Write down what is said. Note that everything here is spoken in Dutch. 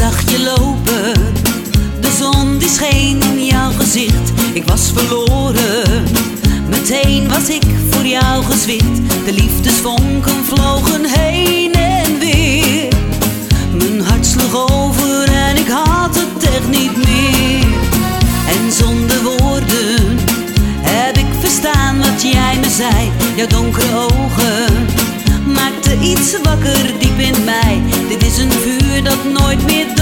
zag je lopen. De zon die scheen in jouw gezicht. Ik was verloren. Meteen was ik voor jou gezwicht. De liefdesvonken vlogen heen en weer. Mijn hart sloeg over en ik had het echt niet meer. En zonder woorden heb ik verstaan wat jij me zei. Jouw donkere ogen maakten iets wakker diep in mij. Dit is een vuur nooit meer